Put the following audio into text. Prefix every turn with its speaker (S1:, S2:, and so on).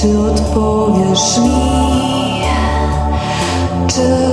S1: Czy odpowiesz mi? Czy